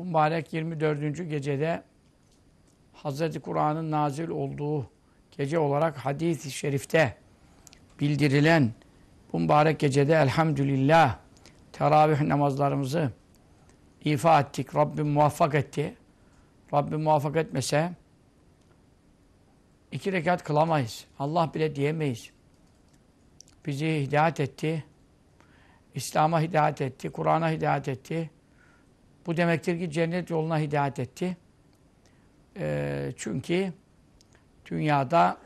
Bu mübarek 24. gecede Hz. Kur'an'ın nazil olduğu gece olarak hadis-i şerifte bildirilen bu mübarek gecede elhamdülillah teravih namazlarımızı ifa ettik. Rabbim muvaffak etti. Rabbim muvaffak etmese iki rekat kılamayız. Allah bile diyemeyiz. Bizi hidayet etti. İslam'a hidayet etti. Kur'an'a hidayet etti. Bu demektir ki cennet yoluna hidayet etti. Ee, çünkü dünyada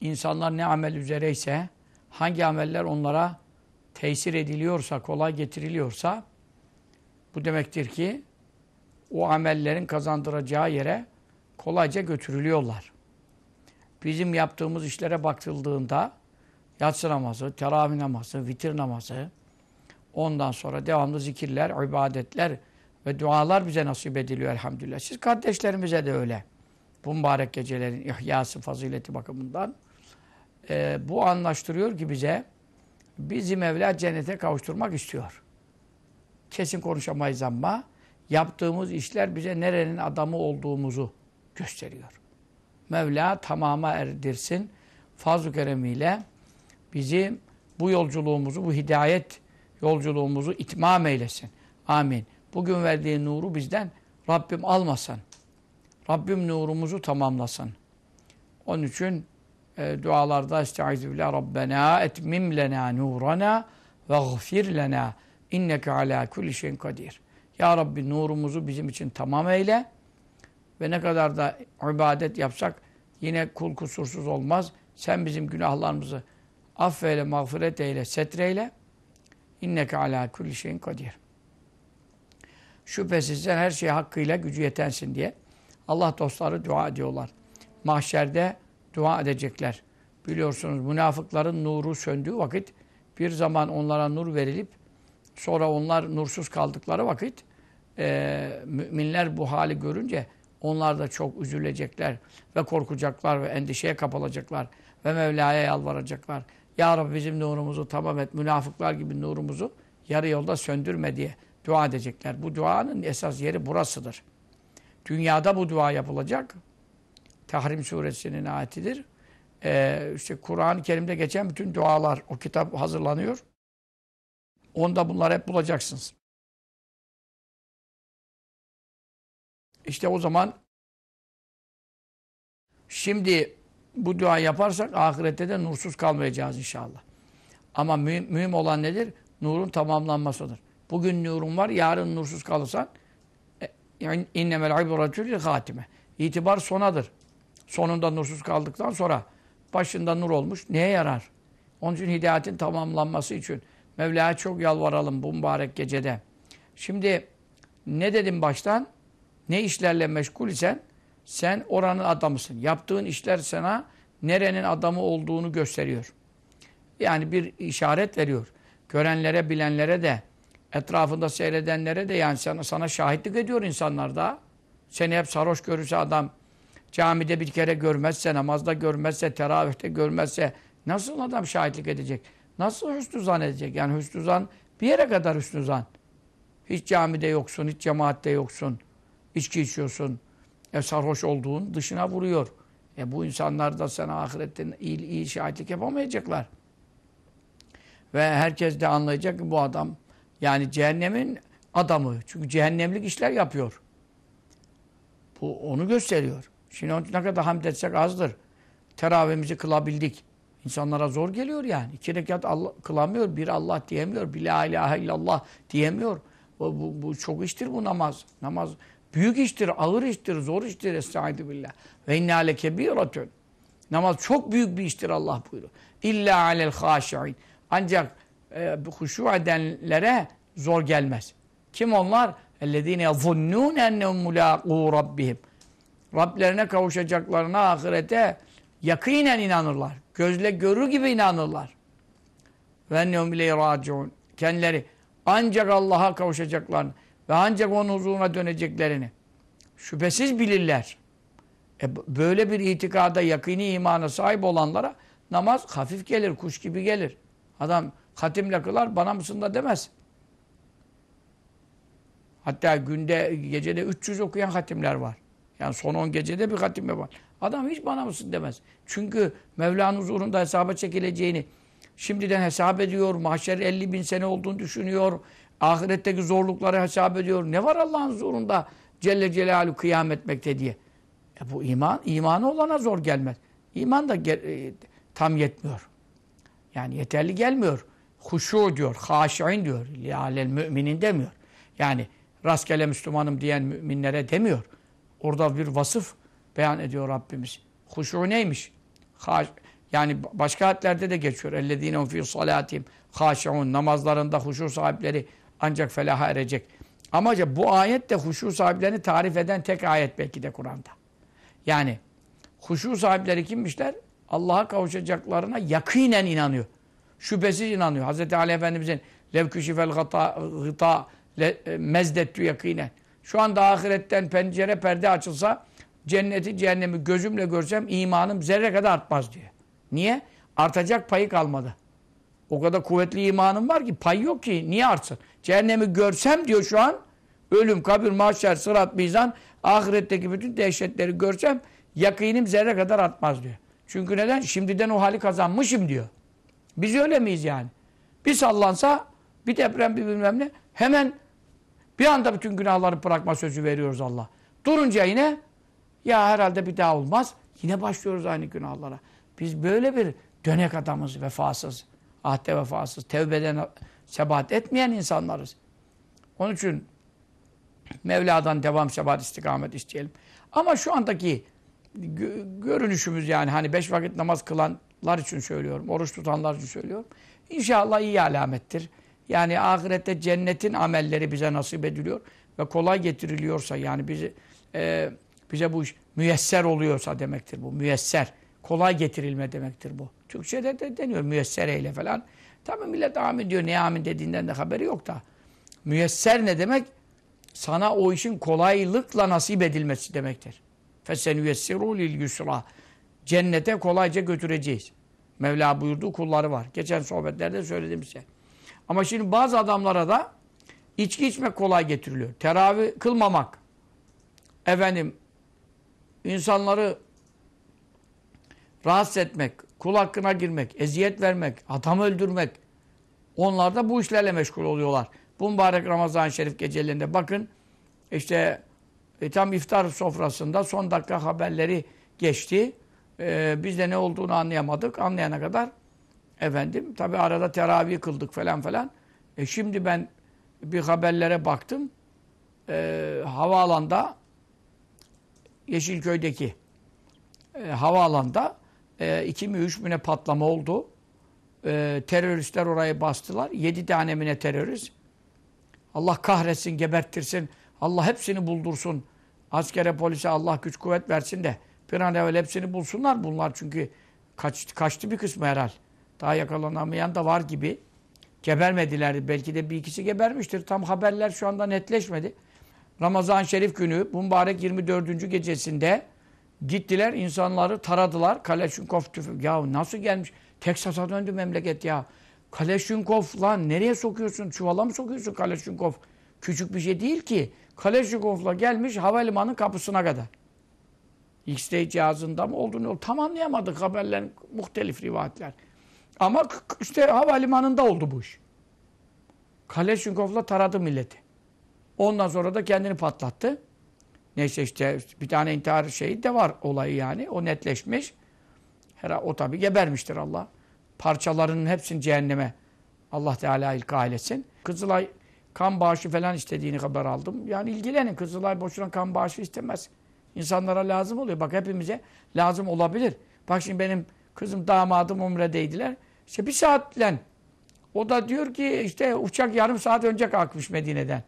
insanlar ne amel üzereyse, hangi ameller onlara tesir ediliyorsa, kolay getiriliyorsa, bu demektir ki o amellerin kazandıracağı yere kolayca götürülüyorlar. Bizim yaptığımız işlere bakıldığında yatsı namazı, teravih namazı, vitir namazı, ondan sonra devamlı zikirler, ibadetler ve dualar bize nasip ediliyor elhamdülillah. Siz kardeşlerimize de öyle. Bu mübarek gecelerin ihyası, fazileti bakımından e, bu anlaştırıyor ki bize bizi Mevla cennete kavuşturmak istiyor. Kesin konuşamayız ama yaptığımız işler bize nerenin adamı olduğumuzu gösteriyor. Mevla tamama erdirsin. Fazl-ı keremiyle bizi bu yolculuğumuzu, bu hidayet yolculuğumuzu itmam eylesin. Amin. Bugün verdiği nuru bizden Rabbim almasın. Rabbim nurumuzu tamamlasın. Onun için e, dualarda estaizu billah Rabbena etmim lena nurana ve gfir lena inneke ala kulli şeyin kadir. Ya Rabbi nurumuzu bizim için tamam eyle ve ne kadar da ibadet yapsak yine kul kusursuz olmaz. Sen bizim günahlarımızı affeyle, mağfiret eyle, setreyle. İnneke ala kulli şeyin kadir. Şüphesiz sen her şeye hakkıyla gücü yetensin diye Allah dostları dua ediyorlar. Mahşerde dua edecekler. Biliyorsunuz münafıkların nuru söndüğü vakit bir zaman onlara nur verilip sonra onlar nursuz kaldıkları vakit e, müminler bu hali görünce onlar da çok üzülecekler ve korkacaklar ve endişeye kapılacaklar ve Mevla'ya yalvaracaklar. Ya Rabbi bizim nurumuzu tamam et, münafıklar gibi nurumuzu yarı yolda söndürme diye dua edecekler. Bu duanın esas yeri burasıdır. Dünyada bu dua yapılacak. Tahrim suresinin ayetidir. Ee, işte Kur'an-ı Kerim'de geçen bütün dualar, o kitap hazırlanıyor. Onda bunlar hep bulacaksınız. İşte o zaman şimdi bu dua yaparsak ahirette de nursuz kalmayacağız inşallah. Ama mühim, mühim olan nedir? Nurun tamamlanmasıdır. Bugün nurun var, yarın nursuz kalırsan e, innemel ibretül hatime. İtibar sonadır. Sonunda nursuz kaldıktan sonra başında nur olmuş neye yarar? Onun için hidayetin tamamlanması için Mevla'ya çok yalvaralım bu mübarek gecede. Şimdi ne dedim baştan? Ne işlerle meşgul isen sen oranın adamısın. Yaptığın işler sana nerenin adamı olduğunu gösteriyor. Yani bir işaret veriyor. Görenlere, bilenlere de, etrafında seyredenlere de yani sana, sana şahitlik ediyor insanlar da. Seni hep sarhoş görürse adam, camide bir kere görmezse, namazda görmezse, teravihte görmezse nasıl adam şahitlik edecek? Nasıl hüsnü zan edecek? Yani hüsnü zan bir yere kadar hüsnü zan. Hiç camide yoksun, hiç cemaatte yoksun. İçki içiyorsun e, sarhoş olduğun dışına vuruyor. E, bu insanlar da sana ahirette iyi, iyi şahitlik yapamayacaklar. Ve herkes de anlayacak ki bu adam yani cehennemin adamı. Çünkü cehennemlik işler yapıyor. Bu onu gösteriyor. Şimdi onun ne kadar hamd etsek azdır. Teravihimizi kılabildik. İnsanlara zor geliyor yani. İki rekat Allah, kılamıyor, bir Allah diyemiyor, bir la ilahe illallah diyemiyor. Bu, bu, bu çok iştir bu namaz. Namaz Büyük iştir, ağır iştir, zor iştir. Estaizu billah. Ve inna lekebiratun. Namaz çok büyük bir iştir Allah buyuruyor. İlla alel haşi'in. Ancak e, huşu edenlere zor gelmez. Kim onlar? اَلَّذ۪ينَ يَظُنُّونَ اَنَّهُمْ مُلَاقُوا رَبِّهِمْ Rablerine kavuşacaklarına ahirete yakinen inanırlar. Gözle görür gibi inanırlar. وَاَنَّهُمْ اِلَيْهِ رَاجِعُونَ Kendileri ancak Allah'a kavuşacaklarını ve ancak onun huzuruna döneceklerini şüphesiz bilirler. E, böyle bir itikada, yakini imana sahip olanlara namaz hafif gelir, kuş gibi gelir. Adam hatimle kılar, bana mısın da demez. Hatta günde, gecede 300 okuyan hatimler var. Yani son 10 gecede bir hatim var. Adam hiç bana mısın demez. Çünkü Mevla'nın huzurunda hesaba çekileceğini şimdiden hesap ediyor. Mahşer 50 bin sene olduğunu düşünüyor. Ahiretteki zorlukları hesap ediyor. Ne var Allah'ın zorunda Celle Celaluhu kıyam etmekte diye. E bu iman, imanı olana zor gelmez. İman da e, tam yetmiyor. Yani yeterli gelmiyor. Huşu diyor, haşin diyor. Lialel müminin demiyor. Yani rastgele Müslümanım diyen müminlere demiyor. Orada bir vasıf beyan ediyor Rabbimiz. Huşu neymiş? Haş, yani başka ayetlerde de geçiyor. Ellezine fi salatim haşiun namazlarında huşu sahipleri ancak felaha erecek. Ama bu ayet de huşu sahiplerini tarif eden tek ayet belki de Kur'an'da. Yani huşu sahipleri kimmişler? Allah'a kavuşacaklarına yakinen inanıyor. Şüphesiz inanıyor. Hz. Ali Efendimizin levküşifel gıta mezdettü yakinen. Şu anda ahiretten pencere perde açılsa cenneti cehennemi gözümle görsem imanım zerre kadar artmaz diyor. Niye? Artacak payı kalmadı. O kadar kuvvetli imanım var ki pay yok ki. Niye artsın? Cehennemi görsem diyor şu an ölüm, kabir, mahşer, sırat, mizan ahiretteki bütün dehşetleri görsem yakinim zerre kadar artmaz diyor. Çünkü neden? Şimdiden o hali kazanmışım diyor. Biz öyle miyiz yani? Bir sallansa bir deprem bir bilmem ne hemen bir anda bütün günahları bırakma sözü veriyoruz Allah. Durunca yine ya herhalde bir daha olmaz. Yine başlıyoruz aynı günahlara. Biz böyle bir dönek adamız, vefasız, ahde vefasız, tevbeden sebat etmeyen insanlarız. Onun için Mevla'dan devam sebat istikamet isteyelim. Ama şu andaki görünüşümüz yani hani beş vakit namaz kılanlar için söylüyorum, oruç tutanlar için söylüyorum. İnşallah iyi alamettir. Yani ahirette cennetin amelleri bize nasip ediliyor ve kolay getiriliyorsa yani bizi e, bize bu iş müyesser oluyorsa demektir bu. Müyesser. Kolay getirilme demektir bu. Türkçe'de de deniyor müyesser eyle falan. Tabi millet amin diyor. Ne amin dediğinden de haberi yok da. Müyesser ne demek? Sana o işin kolaylıkla nasip edilmesi demektir. فَسَنُيَسِّرُوا لِلْيُسْرَى Cennete kolayca götüreceğiz. Mevla buyurduğu kulları var. Geçen sohbetlerde söyledim size. Ama şimdi bazı adamlara da içki içmek kolay getiriliyor. Teravih kılmamak. Efendim insanları rahatsız etmek, kul hakkına girmek, eziyet vermek, adam öldürmek. Onlar da bu işlerle meşgul oluyorlar. Bu mübarek Ramazan-ı Şerif gecelerinde bakın işte e, tam iftar sofrasında son dakika haberleri geçti. E, biz de ne olduğunu anlayamadık. Anlayana kadar efendim tabi arada teravih kıldık falan falan. E, şimdi ben bir haberlere baktım. E, havaalanda Yeşilköy'deki e, havaalanda e, iki mi üç mü ne patlama oldu. E, teröristler orayı bastılar. Yedi tane mi ne terörist. Allah kahretsin, geberttirsin. Allah hepsini buldursun. Askere, polise Allah güç kuvvet versin de bir an evvel hepsini bulsunlar. Bunlar çünkü kaç, kaçtı bir kısmı herhal. Daha yakalanamayan da var gibi. Gebermediler. Belki de bir ikisi gebermiştir. Tam haberler şu anda netleşmedi. Ramazan Şerif günü mübarek 24. gecesinde gittiler insanları taradılar. Kaleşinkov tüfek. Ya nasıl gelmiş? Teksas'a döndü memleket ya. Kaleşinkov lan nereye sokuyorsun? Çuvala mı sokuyorsun Kaleşinkov? Küçük bir şey değil ki. Kaleşinkov'la gelmiş havalimanı kapısına kadar. X-Ray cihazında mı olduğunu tam anlayamadık haberlerin muhtelif rivayetler. Ama işte havalimanında oldu bu iş. Kaleşinkov'la taradı milleti. Ondan sonra da kendini patlattı. Neyse işte bir tane intihar şeyi de var olayı yani. O netleşmiş. Herhalde o tabi gebermiştir Allah. Parçalarının hepsini cehenneme Allah Teala ilka etsin. Kızılay kan bağışı falan istediğini haber aldım. Yani ilgilenin. Kızılay boşuna kan bağışı istemez. İnsanlara lazım oluyor. Bak hepimize lazım olabilir. Bak şimdi benim kızım damadım umredeydiler. İşte bir saatle O da diyor ki işte uçak yarım saat önce kalkmış Medine'den.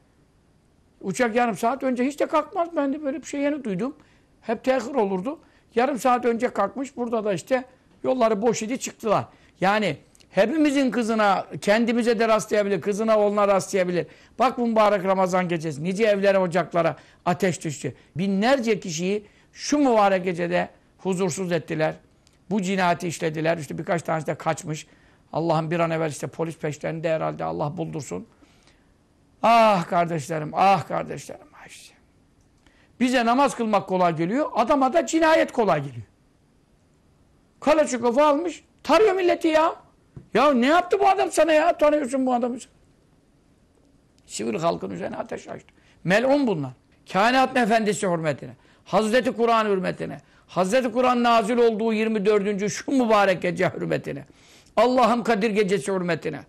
Uçak yarım saat önce hiç de kalkmaz. Ben de böyle bir şey yeni duydum. Hep tehir olurdu. Yarım saat önce kalkmış. Burada da işte yolları boş idi çıktılar. Yani hepimizin kızına kendimize de rastlayabilir. Kızına oğluna rastlayabilir. Bak bu mübarek Ramazan gecesi. Nice evlere ocaklara ateş düştü. Binlerce kişiyi şu mübarek gecede huzursuz ettiler. Bu cinayeti işlediler. İşte birkaç tanesi de kaçmış. Allah'ım bir an evvel işte polis peşlerinde herhalde Allah buldursun. Ah kardeşlerim, ah kardeşlerim. işte. Bize namaz kılmak kolay geliyor, adama da cinayet kolay geliyor. Kalaçukov'u almış, tarıyor milleti ya. Ya ne yaptı bu adam sana ya? Tanıyorsun bu adamı. Sivil halkın üzerine ateş açtı. Melun bunlar. Kainat efendisi hürmetine, Hazreti Kur'an hürmetine, Hazreti Kur'an nazil olduğu 24. şu mübarek gece hürmetine, Allah'ım Kadir gecesi hürmetine,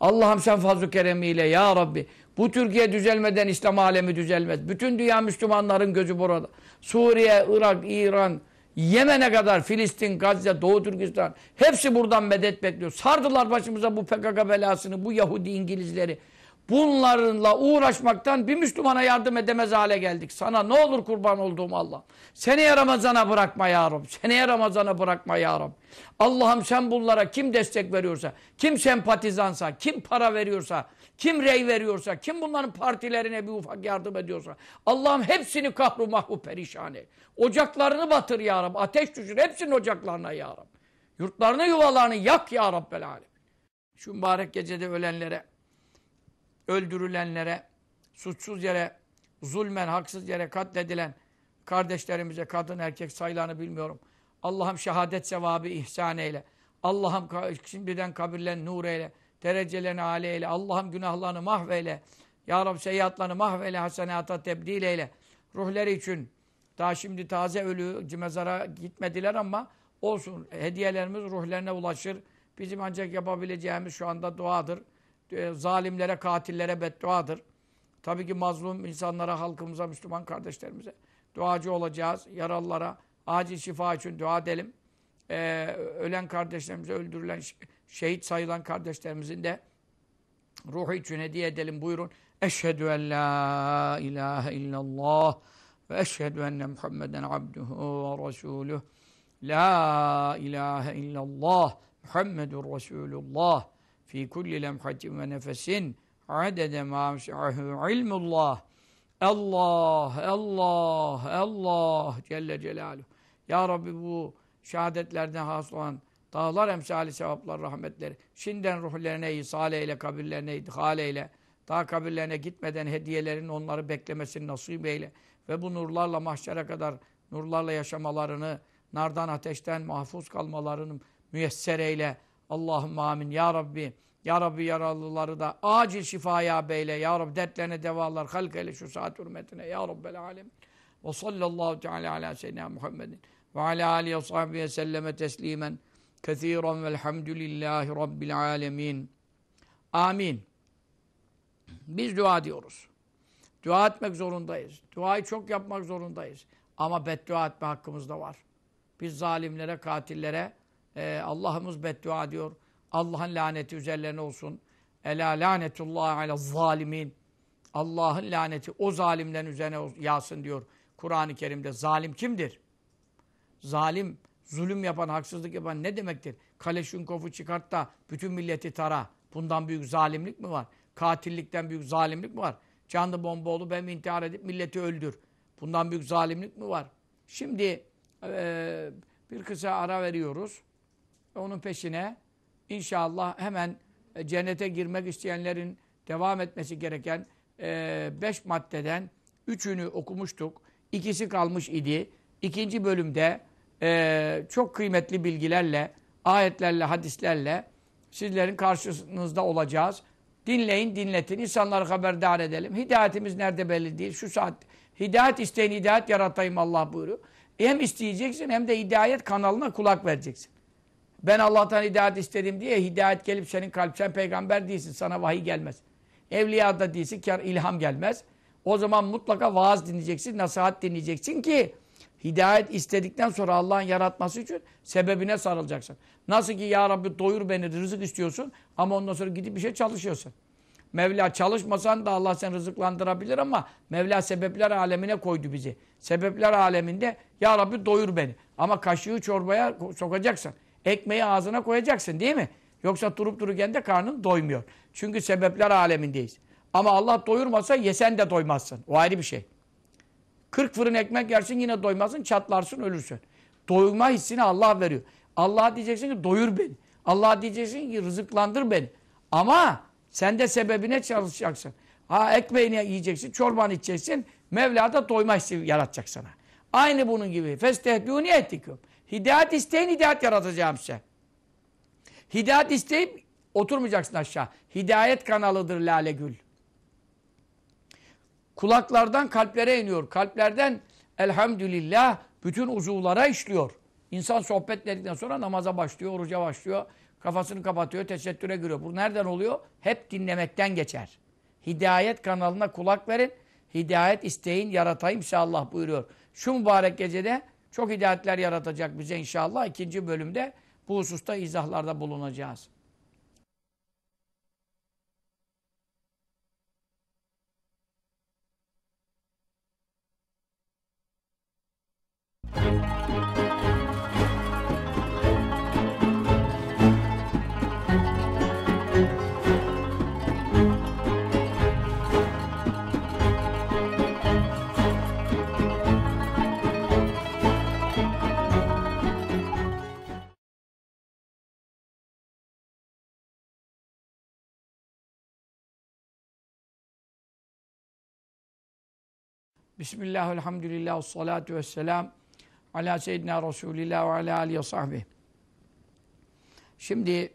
Allah'ım sen fazl-ı keremiyle ya Rabbi bu Türkiye düzelmeden İslam alemi düzelmez. Bütün dünya Müslümanların gözü burada. Suriye, Irak, İran, Yemen'e kadar Filistin, Gazze, Doğu Türkistan hepsi buradan medet bekliyor. Sardılar başımıza bu PKK belasını, bu Yahudi İngilizleri. Bunlarla uğraşmaktan bir Müslümana yardım edemez hale geldik. Sana ne olur kurban olduğum Allah. Seneye Ramazan'a bırakma ya Rabbi. Seneye Ramazan'a bırakma ya. Allah'ım sen bunlara kim destek veriyorsa, kim sempatizansa, kim para veriyorsa, kim rey veriyorsa, kim bunların partilerine bir ufak yardım ediyorsa, Allah'ım hepsini kahru mahvu perişan et. Ocaklarını batır ya Rabbi. Ateş düşür hepsinin ocaklarına ya Rabbi. Yurtlarını yuvalarını yak ya Rabbel. Şu mübarek gecede ölenlere, öldürülenlere, suçsuz yere, zulmen, haksız yere katledilen kardeşlerimize, kadın erkek sayılarını bilmiyorum. Allah'ım şehadet sevabı ihsan eyle. Allah'ım şimdiden kabirlerini nur eyle. Derecelerini âli eyle. Allah'ım günahlarını mahveyle. Ya Rabbi seyyiatlarını mahveyle. Hasenata tebdil eyle. Ruhları için daha şimdi taze ölü mezara gitmediler ama olsun. Hediyelerimiz ruhlarına ulaşır. Bizim ancak yapabileceğimiz şu anda duadır. E, zalimlere, katillere bedduadır. Tabii ki mazlum insanlara, halkımıza, Müslüman kardeşlerimize duacı olacağız. Yaralılara acil şifa için dua edelim. Ee, ölen kardeşlerimize, öldürülen, şehit sayılan kardeşlerimizin de ruhu için hediye edelim. Buyurun. Eşhedü en la ilahe illallah ve eşhedü enne Muhammeden abduhu ve resuluh. La ilahe illallah Muhammedur Resulullah fi kulli lemhatin ve nefesin adede ma ilmullah. Allah, Allah, Allah Celle Celaluhu. Ya Rabbi bu şehadetlerden hasıl olan dağlar emsali sevaplar, rahmetleri şimdiden ruhlarına ihsal eyle, kabirlerine idhal eyle. Daha kabirlerine gitmeden hediyelerin onları beklemesini nasip eyle. Ve bu nurlarla mahşere kadar nurlarla yaşamalarını, nardan ateşten mahfuz kalmalarını müyesser eyle. Allahümme amin. Ya Rabbi, Ya Rabbi yaralıları da acil şifaya beyle. Ya Rabbi dertlerine devalar halk eyle şu saat hürmetine. Ya Rabbel alem. Ve sallallahu teala ala seyyidina Muhammedin ve ala alihi ve sahbihi selleme teslimen kethiren velhamdülillahi rabbil alemin. Amin. Biz dua diyoruz. Dua etmek zorundayız. Duayı çok yapmak zorundayız. Ama beddua etme hakkımız da var. Biz zalimlere, katillere e, Allah'ımız beddua diyor. Allah'ın laneti üzerlerine olsun. Ela lanetullah ala zalimin. Allah'ın laneti o zalimlerin üzerine yağsın diyor Kur'an-ı Kerim'de. Zalim kimdir? Zalim, zulüm yapan, haksızlık yapan ne demektir? Kaleşinkov'u çıkart da bütün milleti tara. Bundan büyük zalimlik mi var? Katillikten büyük zalimlik mi var? Canlı bomba olup hem intihar edip milleti öldür. Bundan büyük zalimlik mi var? Şimdi e, bir kısa ara veriyoruz. Onun peşine inşallah hemen e, cennete girmek isteyenlerin devam etmesi gereken e, beş maddeden üçünü okumuştuk. İkisi kalmış idi. İkinci bölümde e, çok kıymetli bilgilerle, ayetlerle, hadislerle sizlerin karşınızda olacağız. Dinleyin, dinletin. İnsanları haberdar edelim. Hidayetimiz nerede belli değil. Şu saat hidayet isteyin, hidayet yaratayım Allah buyuruyor. Hem isteyeceksin hem de hidayet kanalına kulak vereceksin. Ben Allah'tan hidayet istedim diye hidayet gelip senin kalp, sen peygamber değilsin, sana vahiy gelmez. Evliya da değilsin, kar ilham gelmez. O zaman mutlaka vaaz dinleyeceksin, nasihat dinleyeceksin ki Hidayet istedikten sonra Allah'ın yaratması için sebebine sarılacaksın. Nasıl ki ya Rabbi doyur beni rızık istiyorsun ama ondan sonra gidip bir şey çalışıyorsun. Mevla çalışmasan da Allah seni rızıklandırabilir ama Mevla sebepler alemine koydu bizi. Sebepler aleminde ya Rabbi doyur beni. Ama kaşığı çorbaya sokacaksın. Ekmeği ağzına koyacaksın değil mi? Yoksa durup dururken de karnın doymuyor. Çünkü sebepler alemindeyiz. Ama Allah doyurmasa yesen de doymazsın. O ayrı bir şey. 40 fırın ekmek yersin yine doymazsın, çatlarsın, ölürsün. Doyma hissini Allah veriyor. Allah diyeceksin ki doyur beni. Allah diyeceksin ki rızıklandır beni. Ama sen de sebebine çalışacaksın. Ha ekmeğini yiyeceksin, çorbanı içeceksin. Mevla da doyma hissi yaratacak sana. Aynı bunun gibi. Festehdûni ettiküm. Hidayet isteyin, hidayet yaratacağım size. Hidayet isteyip oturmayacaksın aşağı. Hidayet kanalıdır Lale Gül. Kulaklardan kalplere iniyor. Kalplerden elhamdülillah bütün uzuvlara işliyor. İnsan sohbet sonra namaza başlıyor, oruca başlıyor. Kafasını kapatıyor, tesettüre giriyor. Bu nereden oluyor? Hep dinlemekten geçer. Hidayet kanalına kulak verin. Hidayet isteyin, yaratayım inşallah buyuruyor. Şu mübarek gecede çok hidayetler yaratacak bize inşallah. ikinci bölümde bu hususta izahlarda bulunacağız. Bismillah, elhamdülillah, salatu vesselam ala seyyidina Resulillah ve ala alihi sahbihi. Şimdi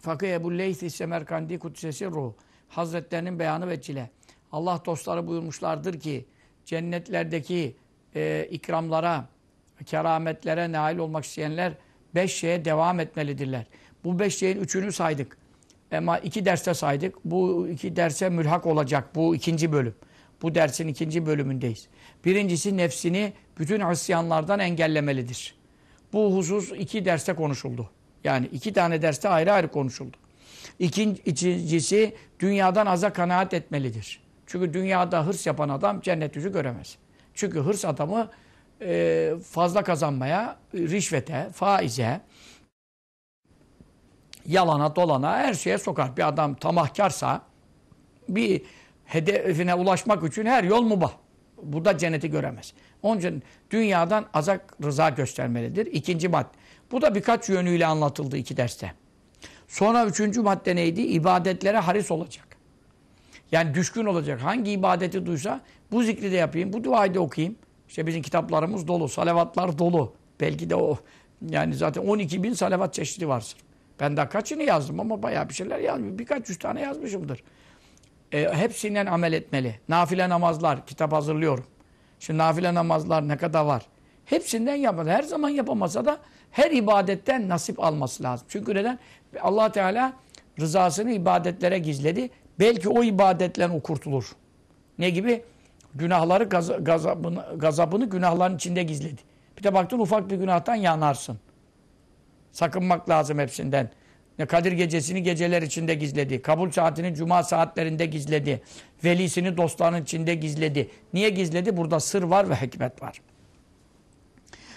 Fakih Ebu Leyth-i Semerkandi Kudsesi Ruh Hazretlerinin beyanı ve çile. Allah dostları buyurmuşlardır ki cennetlerdeki e, ikramlara, kerametlere nail olmak isteyenler beş şeye devam etmelidirler. Bu beş şeyin üçünü saydık. Ama iki derste saydık. Bu iki derse mülhak olacak. Bu ikinci bölüm. Bu dersin ikinci bölümündeyiz. Birincisi nefsini bütün isyanlardan engellemelidir. Bu husus iki derste konuşuldu. Yani iki tane derste ayrı ayrı konuşuldu. İkincisi dünyadan aza kanaat etmelidir. Çünkü dünyada hırs yapan adam cennet yüzü göremez. Çünkü hırs adamı e, fazla kazanmaya, rişvete, faize, yalana, dolana her şeye sokar. Bir adam tamahkarsa bir hedefine ulaşmak için her yol mubah. Bu da cenneti göremez. Onun için dünyadan azak rıza göstermelidir. İkinci madde. Bu da birkaç yönüyle anlatıldı iki derste. Sonra üçüncü madde neydi? İbadetlere haris olacak. Yani düşkün olacak. Hangi ibadeti duysa bu zikri de yapayım, bu duayı da okuyayım. İşte bizim kitaplarımız dolu, salavatlar dolu. Belki de o yani zaten 12 bin salavat çeşidi vardır. Ben daha kaçını yazdım ama bayağı bir şeyler yazmışım. Birkaç yüz tane yazmışımdır e, hepsinden amel etmeli. Nafile namazlar, kitap hazırlıyorum. Şimdi nafile namazlar ne kadar var? Hepsinden yapmalı. Her zaman yapamasa da her ibadetten nasip alması lazım. Çünkü neden? allah Teala rızasını ibadetlere gizledi. Belki o ibadetle o kurtulur. Ne gibi? Günahları, gaz gazabını, gazabını günahların içinde gizledi. Bir de baktın ufak bir günahtan yanarsın. Sakınmak lazım hepsinden. Kadir gecesini geceler içinde gizledi. Kabul saatini cuma saatlerinde gizledi. Velisini dostlarının içinde gizledi. Niye gizledi? Burada sır var ve hikmet var.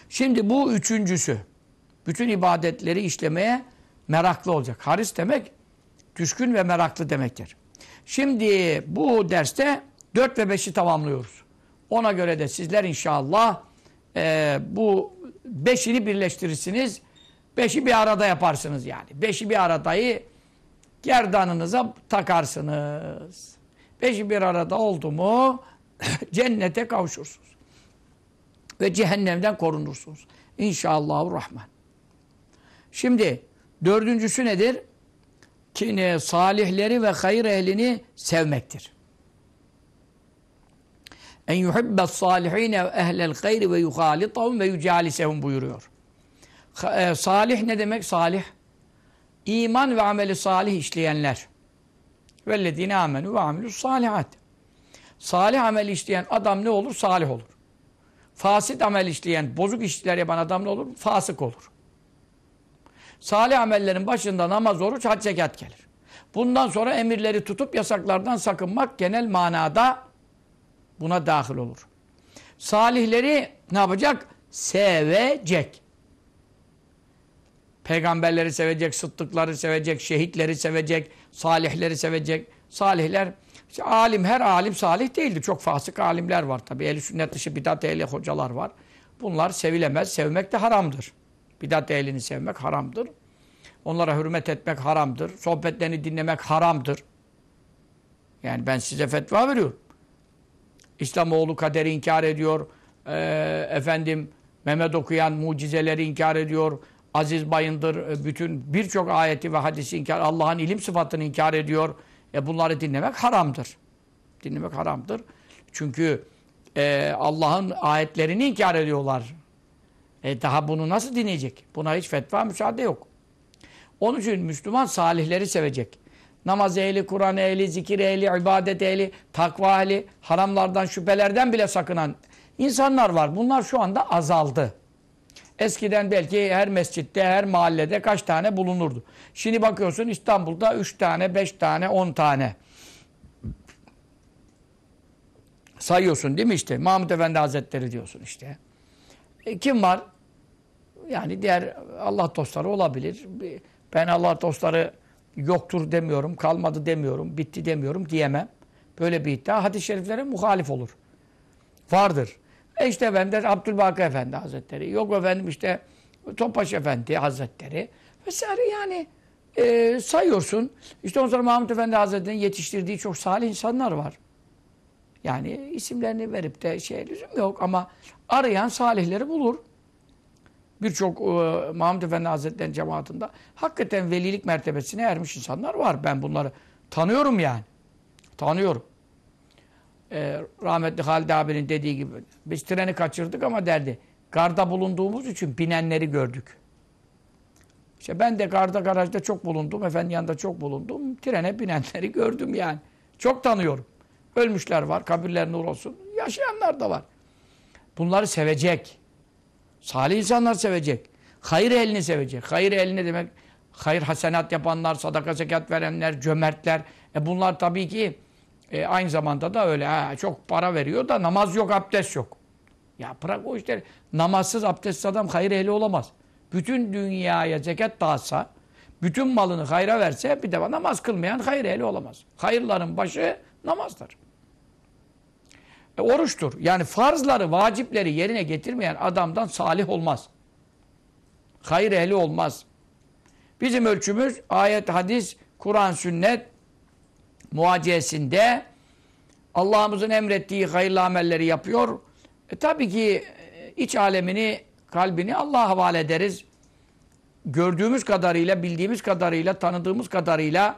Şimdi bu üçüncüsü. Bütün ibadetleri işlemeye meraklı olacak. Haris demek düşkün ve meraklı demektir. Şimdi bu derste 4 ve 5'i tamamlıyoruz. Ona göre de sizler inşallah e, bu beşini birleştirirsiniz. Beşi bir arada yaparsınız yani. Beşi bir aradayı gerdanınıza takarsınız. Beşi bir arada oldu mu cennete kavuşursunuz. Ve cehennemden korunursunuz. İnşallahurrahman. Şimdi dördüncüsü nedir? Ki salihleri ve hayır ehlini sevmektir. En yuhibbes salihine ehlel hayri ve yuhalitahum ve yücalisehum buyuruyor. E, salih ne demek? Salih. İman ve ameli salih işleyenler. Vellezine amenu ve amilus salihat. Salih amel işleyen adam ne olur? Salih olur. fasit amel işleyen, bozuk işler yapan adam ne olur? Fasık olur. Salih amellerin başında namaz, oruç, hac, zekat gelir. Bundan sonra emirleri tutup yasaklardan sakınmak genel manada buna dahil olur. Salihleri ne yapacak? Sevecek. Peygamberleri sevecek, sıddıkları sevecek, şehitleri sevecek, salihleri sevecek. Salihler, işte alim, her alim salih değildir. Çok fasık alimler var tabi. Ehl-i sünnet dışı bidat ehli hocalar var. Bunlar sevilemez. Sevmek de haramdır. Bidat ehlini sevmek haramdır. Onlara hürmet etmek haramdır. Sohbetlerini dinlemek haramdır. Yani ben size fetva veriyorum. İslamoğlu kaderi inkar ediyor. Ee, efendim Mehmet okuyan mucizeleri inkar ediyor. Aziz Bayındır e, bütün birçok ayeti ve hadisi inkar, Allah'ın ilim sıfatını inkar ediyor. E bunları dinlemek haramdır. Dinlemek haramdır. Çünkü e, Allah'ın ayetlerini inkar ediyorlar. E daha bunu nasıl dinleyecek? Buna hiç fetva müsaade yok. Onun için Müslüman salihleri sevecek. Namaz ehli, Kur'an ehli, zikir ehli, ibadet ehli, takva ehli, haramlardan, şüphelerden bile sakınan insanlar var. Bunlar şu anda azaldı. Eskiden belki her mescitte, her mahallede kaç tane bulunurdu. Şimdi bakıyorsun İstanbul'da 3 tane, 5 tane, 10 tane. Sayıyorsun değil mi işte? Mahmut Efendi Hazretleri diyorsun işte. E, kim var? Yani diğer Allah dostları olabilir. Ben Allah dostları yoktur demiyorum, kalmadı demiyorum, bitti demiyorum diyemem. Böyle bir iddia hadis-i şeriflere muhalif olur. Vardır. E işte bende Abdülbaki Efendi Hazretleri, yok efendim işte Topaş Efendi Hazretleri vesaire yani e, sayıyorsun. İşte ondan sonra Mahmut Efendi Hazretleri'nin yetiştirdiği çok salih insanlar var. Yani isimlerini verip de şey lüzum yok ama arayan salihleri bulur. Birçok e, Mahmut Efendi Hazretleri'nin cemaatinde hakikaten velilik mertebesine ermiş insanlar var. Ben bunları tanıyorum yani. Tanıyorum e, rahmetli Halide abinin dediği gibi biz treni kaçırdık ama derdi garda bulunduğumuz için binenleri gördük. İşte ben de garda garajda çok bulundum. Efendi yanında çok bulundum. Trene binenleri gördüm yani. Çok tanıyorum. Ölmüşler var. Kabirler nur olsun. Yaşayanlar da var. Bunları sevecek. Salih insanlar sevecek. Hayır elini sevecek. Hayır elini demek hayır hasenat yapanlar, sadaka zekat verenler, cömertler. E bunlar tabii ki e, aynı zamanda da öyle. Ha, çok para veriyor da namaz yok, abdest yok. Ya bırak o işleri. Namazsız, abdestsiz adam hayır ehli olamaz. Bütün dünyaya zekat dağıtsa, bütün malını hayra verse bir defa namaz kılmayan hayır ehli olamaz. Hayırların başı namazdır. E, oruçtur. Yani farzları, vacipleri yerine getirmeyen adamdan salih olmaz. Hayır ehli olmaz. Bizim ölçümüz ayet, hadis, Kur'an, sünnet, muaciyesinde Allah'ımızın emrettiği hayırlı amelleri yapıyor. E, tabii ki e, iç alemini, kalbini Allah'a havale ederiz. Gördüğümüz kadarıyla, bildiğimiz kadarıyla, tanıdığımız kadarıyla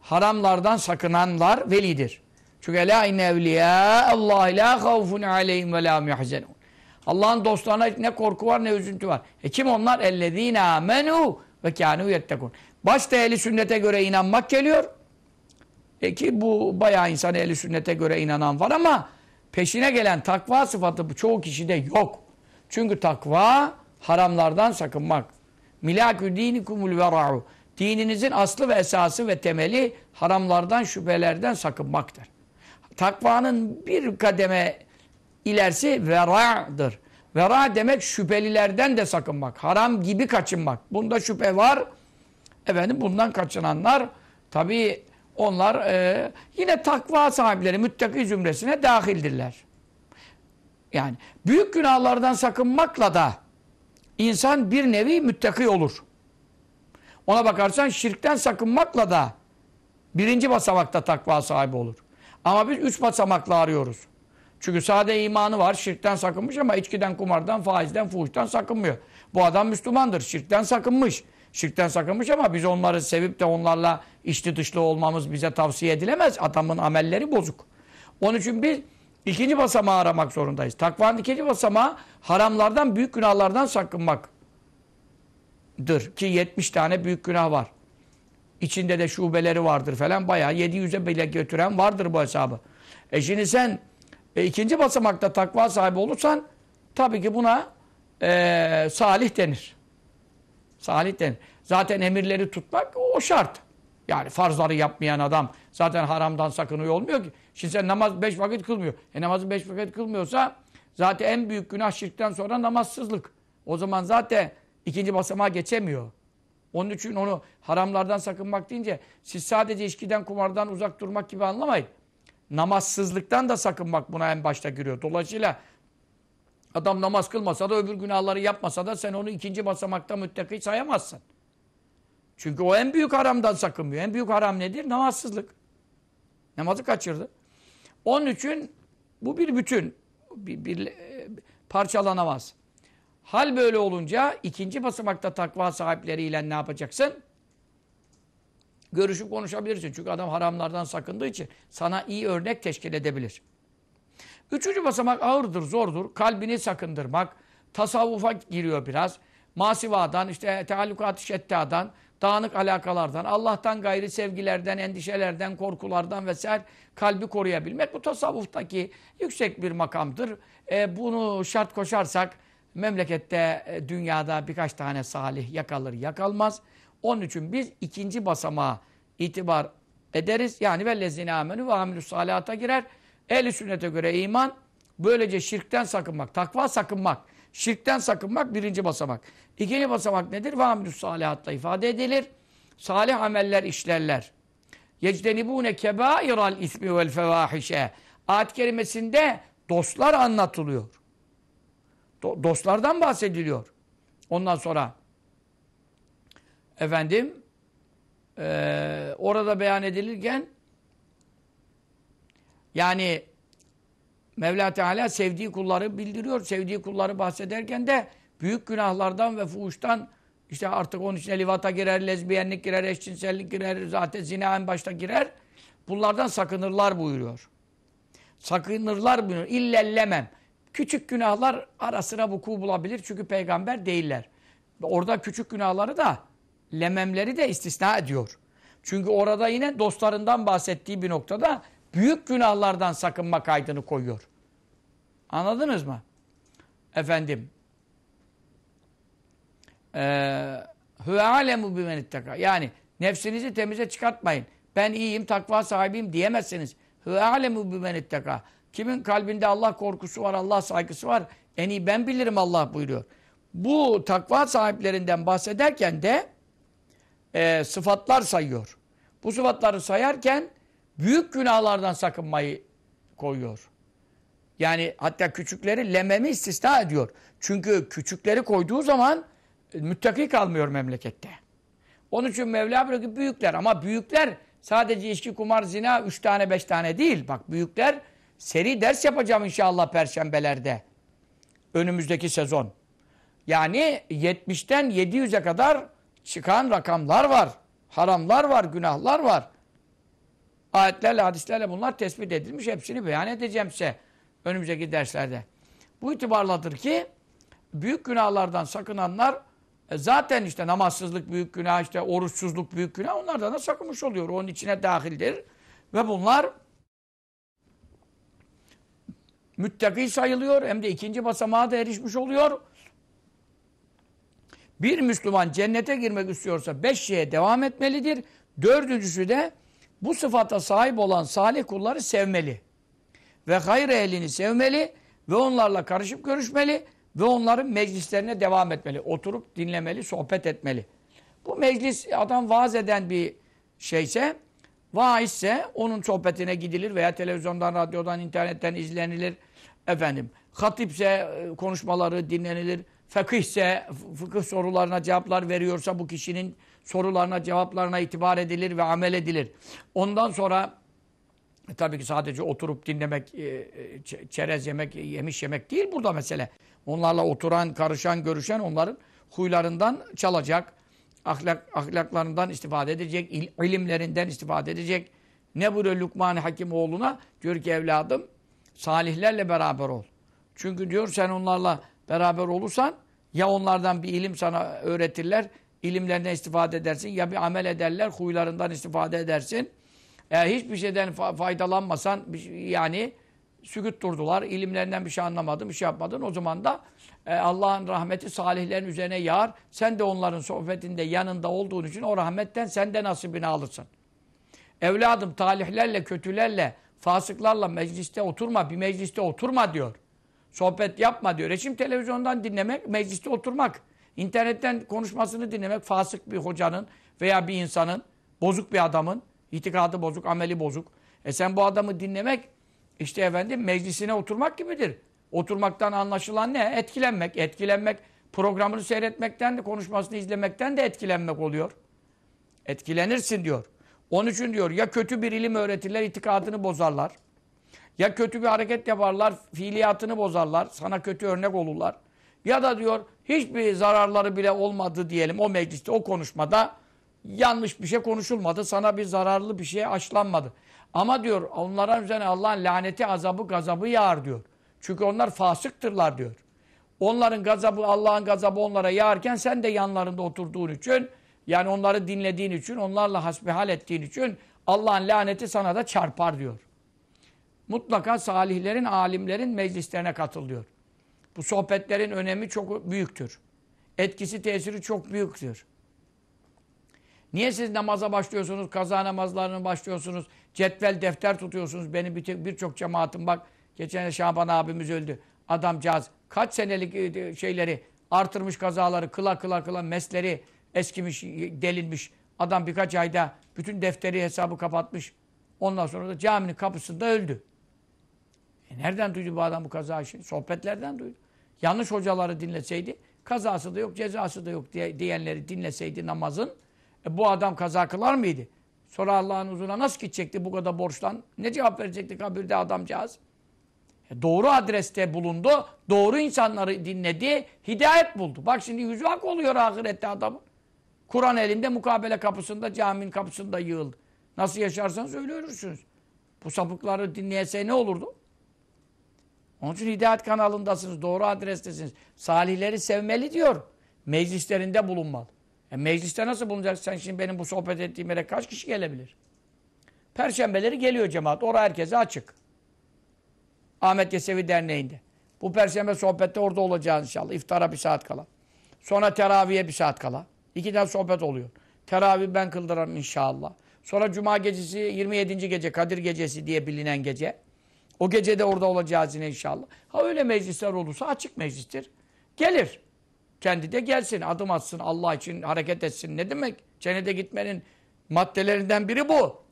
haramlardan sakınanlar velidir. Çünkü la inne evliya Allah la havfun aleyhim ve la yahzenun. Allah'ın dostlarına ne korku var ne üzüntü var. E kim onlar? Ellezine amenu ve kânû yettekûn. Başta ehli sünnete göre inanmak geliyor. E ki bu bayağı insan ehli sünnete göre inanan var ama peşine gelen takva sıfatı bu çoğu kişide yok. Çünkü takva haramlardan sakınmak. Milakü dinikumul vera'u. Dininizin aslı ve esası ve temeli haramlardan, şüphelerden sakınmaktır. Takvanın bir kademe ilerisi vera'dır. Vera demek şüphelilerden de sakınmak. Haram gibi kaçınmak. Bunda şüphe var. Efendim bundan kaçınanlar tabii onlar e, yine takva sahipleri, müttaki zümresine dahildirler. Yani büyük günahlardan sakınmakla da insan bir nevi müttaki olur. Ona bakarsan şirkten sakınmakla da birinci basamakta takva sahibi olur. Ama biz üç basamakla arıyoruz. Çünkü sade imanı var, şirkten sakınmış ama içkiden, kumardan, faizden, fuhuştan sakınmıyor. Bu adam Müslümandır, şirkten sakınmış. Şirkten sakınmış ama biz onları sevip de onlarla içli dışlı olmamız bize tavsiye edilemez. Adamın amelleri bozuk. Onun için biz ikinci basamağı aramak zorundayız. Takvanın ikinci basamağı haramlardan, büyük günahlardan sakınmaktır. Ki 70 tane büyük günah var. İçinde de şubeleri vardır falan. Bayağı 700'e bile götüren vardır bu hesabı. E şimdi sen e, ikinci basamakta takva sahibi olursan Tabii ki buna e, salih denir. Salih denir. Zaten emirleri tutmak o şart. Yani farzları yapmayan adam zaten haramdan sakınıyor olmuyor ki. Şimdi sen namaz beş vakit kılmıyor. E namazı beş vakit kılmıyorsa zaten en büyük günah şirkten sonra namazsızlık. O zaman zaten ikinci basamağa geçemiyor. Onun için onu haramlardan sakınmak deyince siz sadece içkiden, kumardan uzak durmak gibi anlamayın. Namazsızlıktan da sakınmak buna en başta giriyor. Dolayısıyla adam namaz kılmasa da öbür günahları yapmasa da sen onu ikinci basamakta müttaki sayamazsın. Çünkü o en büyük haramdan sakınmıyor. En büyük haram nedir? Namazsızlık. Namazı kaçırdı. Onun için bu bir bütün. Bir, bir, e, parçalanamaz. Hal böyle olunca ikinci basamakta takva sahipleriyle ne yapacaksın? Görüşüp konuşabilirsin. Çünkü adam haramlardan sakındığı için sana iyi örnek teşkil edebilir. Üçüncü basamak ağırdır, zordur. Kalbini sakındırmak. Tasavvufa giriyor biraz. Masivadan, işte teallukat-ı şettadan, dağınık alakalardan, Allah'tan gayri sevgilerden, endişelerden, korkulardan vesaire kalbi koruyabilmek. Bu tasavvuftaki yüksek bir makamdır. E, bunu şart koşarsak memlekette, e, dünyada birkaç tane salih yakalır, yakalmaz. Onun için biz ikinci basamağa itibar ederiz. Yani vellezine amenü ve amilus salihata girer. Ehl-i sünnete göre iman, böylece şirkten sakınmak, takva sakınmak, şirkten sakınmak birinci basamak. İkinci basamak nedir? Ve amilus salihatta ifade edilir. Salih ameller işlerler. Yecdenibune kebairal ismi vel fevahişe. Ayet kerimesinde dostlar anlatılıyor. Do dostlardan bahsediliyor. Ondan sonra efendim e, orada beyan edilirken yani Mevla Teala sevdiği kulları bildiriyor. Sevdiği kulları bahsederken de büyük günahlardan ve fuhuştan işte artık onun içine livata girer, lezbiyenlik girer, eşcinsellik girer, zaten zina en başta girer. Bunlardan sakınırlar buyuruyor. Sakınırlar buyuruyor. İllellemem. Küçük günahlar arasına vuku bulabilir çünkü peygamber değiller. Orada küçük günahları da lememleri de istisna ediyor. Çünkü orada yine dostlarından bahsettiği bir noktada büyük günahlardan sakınma kaydını koyuyor. Anladınız mı? Efendim Hüve alemu bimenitteka. Yani nefsinizi temize çıkartmayın. Ben iyiyim, takva sahibiyim diyemezsiniz. Hüve alemu bimenitteka. Kimin kalbinde Allah korkusu var, Allah saygısı var. En iyi ben bilirim Allah buyuruyor. Bu takva sahiplerinden bahsederken de e, sıfatlar sayıyor. Bu sıfatları sayarken büyük günahlardan sakınmayı koyuyor. Yani hatta küçükleri lememi istisna ediyor. Çünkü küçükleri koyduğu zaman e, müttaki kalmıyor memlekette. Onun için Mevla bırakıp büyükler ama büyükler sadece içki, kumar, zina üç tane beş tane değil. Bak büyükler seri ders yapacağım inşallah perşembelerde. Önümüzdeki sezon. Yani 70'ten 700'e kadar çıkan rakamlar var. Haramlar var, günahlar var. Ayetlerle, hadislerle bunlar tespit edilmiş. Hepsini beyan edeceğim size önümüzdeki derslerde. Bu itibarladır ki büyük günahlardan sakınanlar e, zaten işte namazsızlık büyük günah, işte oruçsuzluk büyük günah onlardan da sakınmış oluyor. Onun içine dahildir. Ve bunlar müttaki sayılıyor. Hem de ikinci basamağa da erişmiş oluyor. Bir Müslüman cennete girmek istiyorsa beş şeye devam etmelidir. Dördüncüsü de bu sıfata sahip olan salih kulları sevmeli. Ve hayır ehlini sevmeli ve onlarla karışıp görüşmeli ve onların meclislerine devam etmeli. Oturup dinlemeli, sohbet etmeli. Bu meclis adam vaaz eden bir şeyse, vaizse onun sohbetine gidilir veya televizyondan, radyodan, internetten izlenilir. Efendim, hatipse e, konuşmaları dinlenilir. Fakihse, fıkıh sorularına cevaplar veriyorsa bu kişinin sorularına, cevaplarına itibar edilir ve amel edilir. Ondan sonra e, tabii ki sadece oturup dinlemek, e, e, çerez yemek, yemiş yemek değil burada mesele. Onlarla oturan, karışan, görüşen onların huylarından çalacak. Ahlak, ahlaklarından istifade edecek, il, ilimlerinden istifade edecek. Ne buyuruyor Lukman Hakimoğlu'na? Diyor ki evladım salihlerle beraber ol. Çünkü diyor sen onlarla beraber olursan ya onlardan bir ilim sana öğretirler, ilimlerinden istifade edersin ya bir amel ederler, huylarından istifade edersin. Eğer hiçbir şeyden faydalanmasan yani sükut durdular. İlimlerinden bir şey anlamadın, bir şey yapmadın. O zaman da e, Allah'ın rahmeti salihlerin üzerine yağar. Sen de onların sohbetinde yanında olduğun için o rahmetten sen de nasibini alırsın. Evladım talihlerle, kötülerle, fasıklarla mecliste oturma, bir mecliste oturma diyor. Sohbet yapma diyor. E şimdi televizyondan dinlemek, mecliste oturmak. İnternetten konuşmasını dinlemek fasık bir hocanın veya bir insanın, bozuk bir adamın, itikadı bozuk, ameli bozuk. E sen bu adamı dinlemek, işte efendim meclisine oturmak gibidir. Oturmaktan anlaşılan ne? Etkilenmek. Etkilenmek, programını seyretmekten de, konuşmasını izlemekten de etkilenmek oluyor. Etkilenirsin diyor. Onun için diyor ya kötü bir ilim öğretirler, itikadını bozarlar. Ya kötü bir hareket yaparlar, fiiliyatını bozarlar, sana kötü örnek olurlar. Ya da diyor hiçbir zararları bile olmadı diyelim o mecliste, o konuşmada yanlış bir şey konuşulmadı, sana bir zararlı bir şey aşlanmadı. Ama diyor onlara üzerine Allah'ın laneti, azabı, gazabı yağar diyor. Çünkü onlar fasıktırlar diyor. Onların gazabı, Allah'ın gazabı onlara yağarken sen de yanlarında oturduğun için, yani onları dinlediğin için, onlarla hasbihal ettiğin için Allah'ın laneti sana da çarpar diyor. Mutlaka salihlerin, alimlerin meclislerine katılıyor. Bu sohbetlerin önemi çok büyüktür. Etkisi, tesiri çok büyüktür. Niye siz namaza başlıyorsunuz, kaza namazlarını başlıyorsunuz, cetvel, defter tutuyorsunuz? Benim birçok cemaatim bak, geçen Şaban abimiz öldü. Adamcağız kaç senelik e, şeyleri artırmış kazaları, kıla kıla kıla mesleri eskimiş, delinmiş. Adam birkaç ayda bütün defteri hesabı kapatmış. Ondan sonra da caminin kapısında öldü. E nereden duydu bu adam bu kaza işini? Sohbetlerden duydu. Yanlış hocaları dinleseydi, kazası da yok, cezası da yok diye, diyenleri dinleseydi namazın, e bu adam kaza kılar mıydı? Sonra Allah'ın huzuruna nasıl gidecekti bu kadar borçtan? Ne cevap verecekti kabirde adamcağız? E doğru adreste bulundu, doğru insanları dinledi, hidayet buldu. Bak şimdi yüzü hak oluyor ahirette adamın. Kur'an elinde mukabele kapısında, caminin kapısında yığıldı. Nasıl yaşarsanız öyle ölürsünüz. Bu sapıkları dinleyese ne olurdu? Onun için hidayet kanalındasınız, doğru adrestesiniz. Salihleri sevmeli diyor. Meclislerinde bulunmalı. E mecliste nasıl bulunacaksın? Sen şimdi benim bu sohbet ettiğim yere kaç kişi gelebilir? Perşembeleri geliyor cemaat. Orada herkese açık. Ahmet Yesevi Derneği'nde. Bu perşembe sohbette orada olacağız inşallah. İftara bir saat kala. Sonra teraviye bir saat kala. İkiden sohbet oluyor. Teravih ben kıldırırım inşallah. Sonra cuma gecesi 27. gece Kadir gecesi diye bilinen gece. O gece de orada olacağız yine inşallah. Ha öyle meclisler olursa açık meclistir. Gelir. Kendi de gelsin, adım atsın, Allah için hareket etsin. Ne demek? Cennete gitmenin maddelerinden biri bu.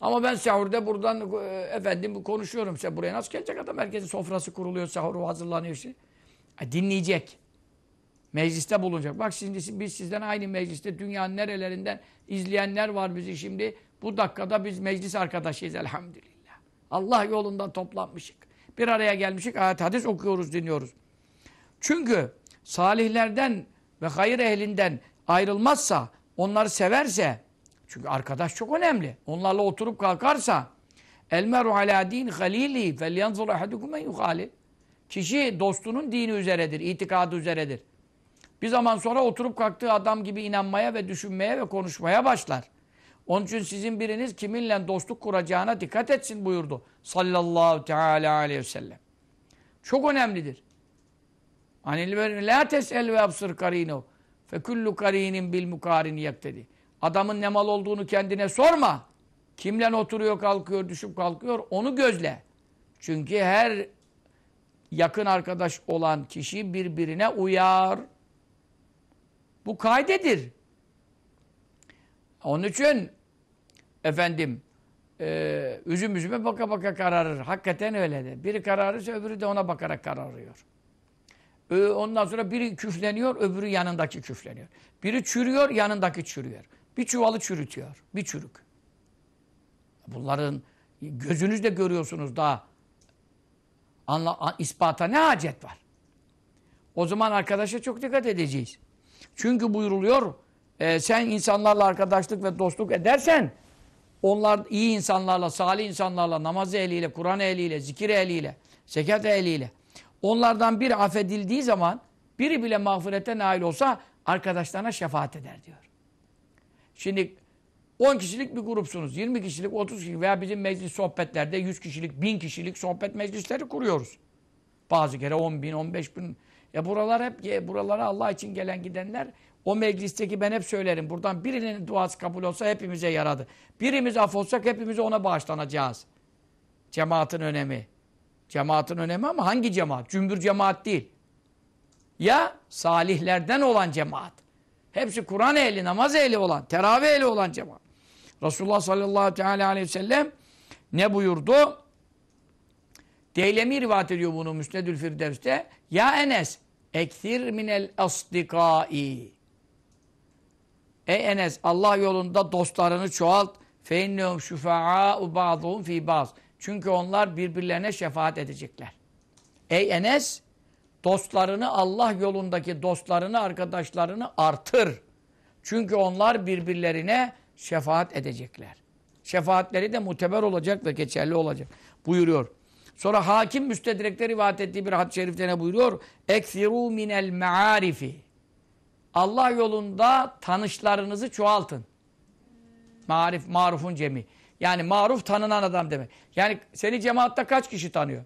Ama ben sahurda buradan e, efendim konuşuyorum. Sen buraya nasıl gelecek adam? Herkesin sofrası kuruluyor, sahuru hazırlanıyor işte. E, dinleyecek. Mecliste bulunacak. Bak şimdi biz sizden aynı mecliste dünyanın nerelerinden izleyenler var bizi şimdi. Bu dakikada biz meclis arkadaşıyız elhamdülillah. Allah yolundan toplanmışık. Bir araya gelmişik ayet hadis okuyoruz, dinliyoruz. Çünkü salihlerden ve hayır ehlinden ayrılmazsa, onları severse, çünkü arkadaş çok önemli. Onlarla oturup kalkarsa, el meru ala din halili felyanzur ahadukum men yuhalil. Kişi dostunun dini üzeredir, itikadı üzeredir. Bir zaman sonra oturup kalktığı adam gibi inanmaya ve düşünmeye ve konuşmaya başlar. Onun için sizin biriniz kiminle dostluk kuracağına dikkat etsin buyurdu. Sallallahu teala aleyhi ve sellem. Çok önemlidir. Hani la tesel ve absır karino fe kullu karinin bil mukarini yaktedi. Adamın ne mal olduğunu kendine sorma. Kimle oturuyor, kalkıyor, düşüp kalkıyor onu gözle. Çünkü her yakın arkadaş olan kişi birbirine uyar. Bu kaydedir. Onun için efendim e, üzüm üzüme baka baka kararır. Hakikaten öyle de. Biri kararırsa öbürü de ona bakarak kararıyor. E, ondan sonra biri küfleniyor, öbürü yanındaki küfleniyor. Biri çürüyor, yanındaki çürüyor. Bir çuvalı çürütüyor. Bir çürük. Bunların gözünüzle görüyorsunuz daha. Anla, ispata ne hacet var? O zaman arkadaşa çok dikkat edeceğiz. Çünkü buyuruluyor e, sen insanlarla arkadaşlık ve dostluk edersen onlar iyi insanlarla, salih insanlarla, namaz ehliyle, Kur'an ehliyle, zikir ehliyle, zekat ehliyle onlardan biri affedildiği zaman biri bile mağfirete nail olsa arkadaşlarına şefaat eder diyor. Şimdi 10 kişilik bir grupsunuz. 20 kişilik, 30 kişilik veya bizim meclis sohbetlerde 100 kişilik, 1000 kişilik sohbet meclisleri kuruyoruz. Bazı kere 10 bin, 15 bin. Ya buralar hep, ya buralara Allah için gelen gidenler o meclisteki ben hep söylerim. Buradan birinin duası kabul olsa hepimize yaradı. Birimiz af olsak hepimize ona bağışlanacağız. Cemaatin önemi. Cemaatin önemi ama hangi cemaat? Cümbür cemaat değil. Ya salihlerden olan cemaat. Hepsi Kur'an ehli, namaz ehli olan, teravih ehli olan cemaat. Resulullah sallallahu teala aleyhi ve sellem ne buyurdu? Deylemi rivayet ediyor bunu Müsnedül Firdevs'te. Ya Enes, ekthir minel asdikai. Ey Enes, Allah yolunda dostlarını çoğalt. İnnehum şufa'a'u ba'duhum fi baz. Çünkü onlar birbirlerine şefaat edecekler. Ey Enes, dostlarını Allah yolundaki dostlarını, arkadaşlarını artır. Çünkü onlar birbirlerine şefaat edecekler. Şefaatleri de muteber olacak ve geçerli olacak buyuruyor. Sonra hakim müstedrekte rivayet ettiği bir hadis-i şerifte ne buyuruyor? Ekfiru minel me'arifi. Allah yolunda tanışlarınızı çoğaltın. Marif, marufun cemi. Yani maruf tanınan adam demek. Yani seni cemaatta kaç kişi tanıyor?